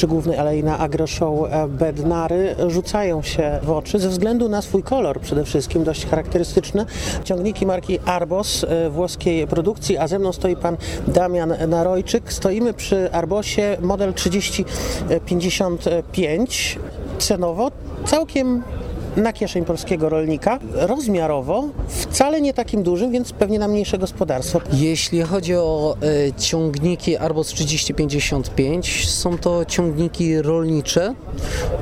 przy głównej alei na Agroshow e, Bednary rzucają się w oczy ze względu na swój kolor przede wszystkim, dość charakterystyczny. Ciągniki marki Arbos e, włoskiej produkcji, a ze mną stoi pan Damian Narojczyk. Stoimy przy Arbosie model 3055. Cenowo całkiem na kieszeń polskiego rolnika. Rozmiarowo wcale nie takim dużym, więc pewnie na mniejsze gospodarstwo. Jeśli chodzi o e, ciągniki Arbos 3055, są to ciągniki rolnicze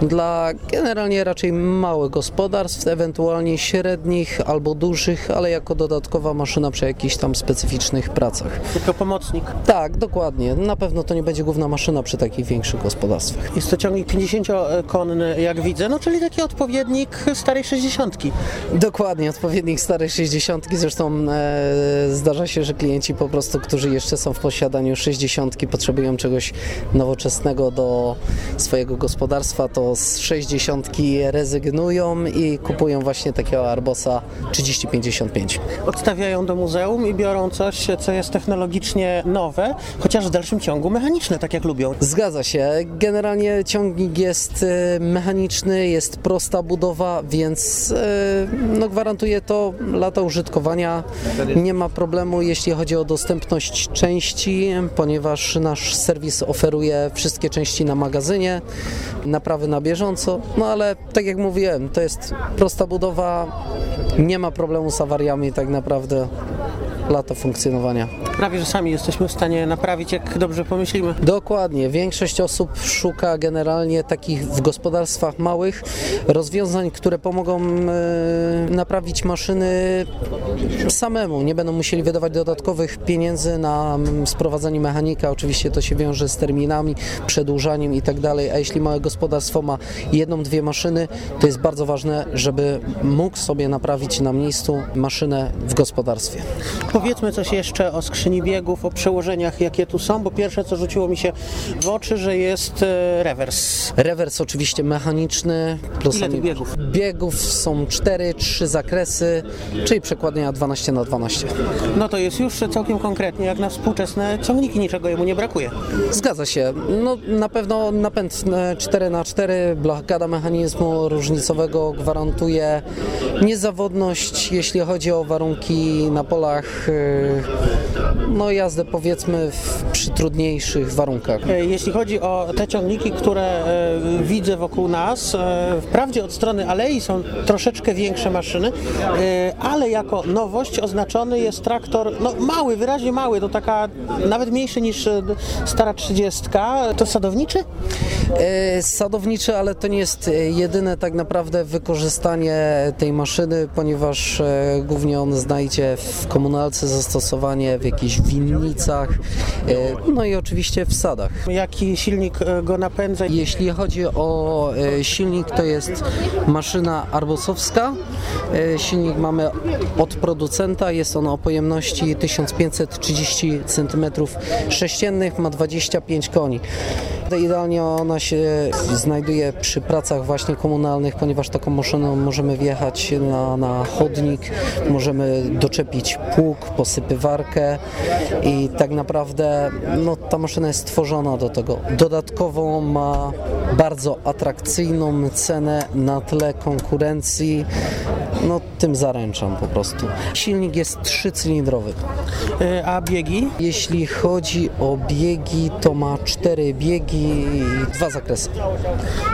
dla generalnie raczej małych gospodarstw, ewentualnie średnich albo dużych, ale jako dodatkowa maszyna przy jakichś tam specyficznych pracach. Tylko pomocnik. Tak, dokładnie. Na pewno to nie będzie główna maszyna przy takich większych gospodarstwach. Jest to ciągnik 50-konny, jak widzę, no czyli taki odpowiednik starej 60. Dokładnie, odpowiednik starej 60. Zresztą e, zdarza się, że klienci po prostu, którzy jeszcze są w posiadaniu 60, potrzebują czegoś nowoczesnego do swojego gospodarstwa, to z 60 rezygnują i kupują właśnie takiego Arbosa 3055. Odstawiają do muzeum i biorą coś, co jest technologicznie nowe, chociaż w dalszym ciągu mechaniczne, tak jak lubią. Zgadza się. Generalnie ciągnik jest e, mechaniczny, jest prosta budowa, więc e, no, gwarantuje to lata użytkowania. Nie ma problemu, jeśli chodzi o dostępność części, ponieważ nasz serwis oferuje wszystkie części na magazynie, naprawy na bieżąco, no ale tak jak mówiłem, to jest prosta budowa, nie ma problemu z awariami tak naprawdę lata funkcjonowania. Prawie, że sami jesteśmy w stanie naprawić, jak dobrze pomyślimy. Dokładnie. Większość osób szuka generalnie takich w gospodarstwach małych rozwiązań, które pomogą e, naprawić maszyny samemu. Nie będą musieli wydawać dodatkowych pieniędzy na sprowadzanie mechanika. Oczywiście to się wiąże z terminami, przedłużaniem i tak dalej. A jeśli małe gospodarstwo ma jedną, dwie maszyny, to jest bardzo ważne, żeby mógł sobie naprawić na miejscu maszynę w gospodarstwie. Powiedzmy coś jeszcze o skrzyni biegów, o przełożeniach, jakie tu są, bo pierwsze, co rzuciło mi się w oczy, że jest e, rewers. Rewers oczywiście mechaniczny. Ile tych biegów? Biegów są 4, 3 zakresy, czyli przekładnia 12 na 12 No to jest już całkiem konkretnie, jak na współczesne ciągniki, niczego jemu nie brakuje. Zgadza się. No, na pewno napęd 4 na 4 blokada mechanizmu różnicowego gwarantuje niezawodność, jeśli chodzi o warunki na polach, no jazdę powiedzmy w, przy trudniejszych warunkach. E, Jeśli chodzi o te ciągniki, które e, widzę wokół nas, e, wprawdzie od strony alei są troszeczkę większe maszyny, e, ale jako nowość oznaczony jest traktor no, mały, wyraźnie mały, to taka nawet mniejszy niż e, stara 30. To sadowniczy? E, Sadowniczy, ale to nie jest e, jedyne tak naprawdę wykorzystanie tej maszyny, ponieważ e, głównie on znajdzie w komunalce zastosowanie, w jakichś winnicach, e, no i oczywiście w sadach. Jaki silnik e, go napędza? Jeśli chodzi o e, silnik, to jest maszyna arbosowska. Silnik mamy od producenta, jest on o pojemności 1530 cm3, ma 25 koni. Idealnie ona się znajduje przy pracach właśnie komunalnych, ponieważ taką maszyną możemy wjechać na, na chodnik, możemy doczepić pług, posypywarkę i tak naprawdę no, ta maszyna jest stworzona do tego. Dodatkowo ma bardzo atrakcyjną cenę na tle konkurencji. No tym zaręczam po prostu. Silnik jest trzycylindrowy. E, A biegi? Jeśli chodzi o biegi, to ma cztery biegi i dwa zakresy.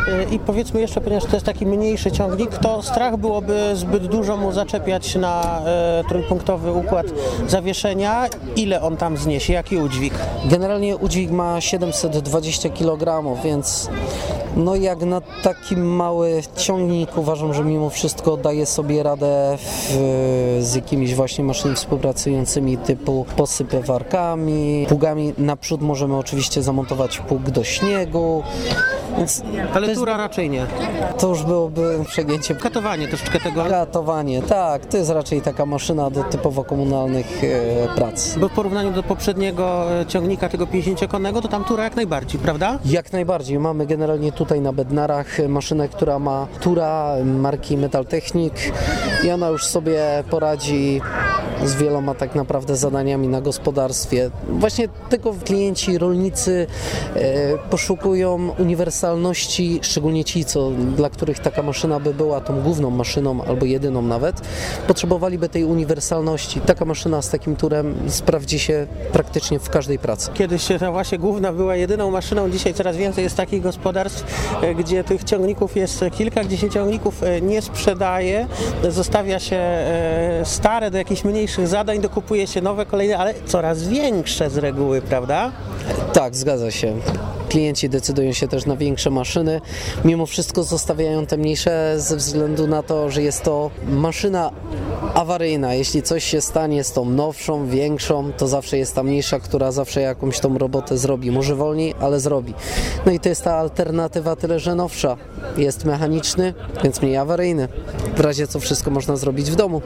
E, I powiedzmy jeszcze, ponieważ to jest taki mniejszy ciągnik, to strach byłoby zbyt dużo mu zaczepiać na e, trójpunktowy układ zawieszenia. Ile on tam zniesie? Jaki udźwig? Generalnie udźwig ma 720 kg, więc no jak na taki mały ciągnik uważam, że mimo wszystko daje sobie radę w, z jakimiś właśnie maszynami współpracującymi typu posypywarkami, pługami. Naprzód możemy oczywiście zamontować pług do śniegu, więc Ale jest, tura raczej nie. to już byłoby przegięcie Katowanie troszeczkę tego. Ratowanie, tak, to jest raczej taka maszyna do typowo komunalnych e, prac. Bo w porównaniu do poprzedniego e, ciągnika, tego 50-konnego, to tam tura jak najbardziej, prawda? Jak najbardziej. Mamy generalnie tutaj na Bednarach maszynę, która ma tura marki Metal Technic i ona już sobie poradzi z wieloma tak naprawdę zadaniami na gospodarstwie. Właśnie tylko klienci, rolnicy e, poszukują uniwersalności, szczególnie ci, co, dla których taka maszyna by była tą główną maszyną albo jedyną nawet, potrzebowaliby tej uniwersalności. Taka maszyna z takim turem sprawdzi się praktycznie w każdej pracy. Kiedyś ta właśnie główna była jedyną maszyną, dzisiaj coraz więcej jest takich gospodarstw, e, gdzie tych ciągników jest kilka, gdzie się ciągników e, nie sprzedaje, zostawia się stare do jakichś mniejszych zadań, dokupuje się nowe, kolejne, ale coraz większe z reguły, prawda? Tak, zgadza się. Klienci decydują się też na większe maszyny. Mimo wszystko zostawiają te mniejsze ze względu na to, że jest to maszyna awaryjna. Jeśli coś się stanie z tą nowszą, większą, to zawsze jest ta mniejsza, która zawsze jakąś tą robotę zrobi. Może wolniej, ale zrobi. No i to jest ta alternatywa, tyle że nowsza. Jest mechaniczny, więc mniej awaryjny. W razie co wszystko można zrobić w domu.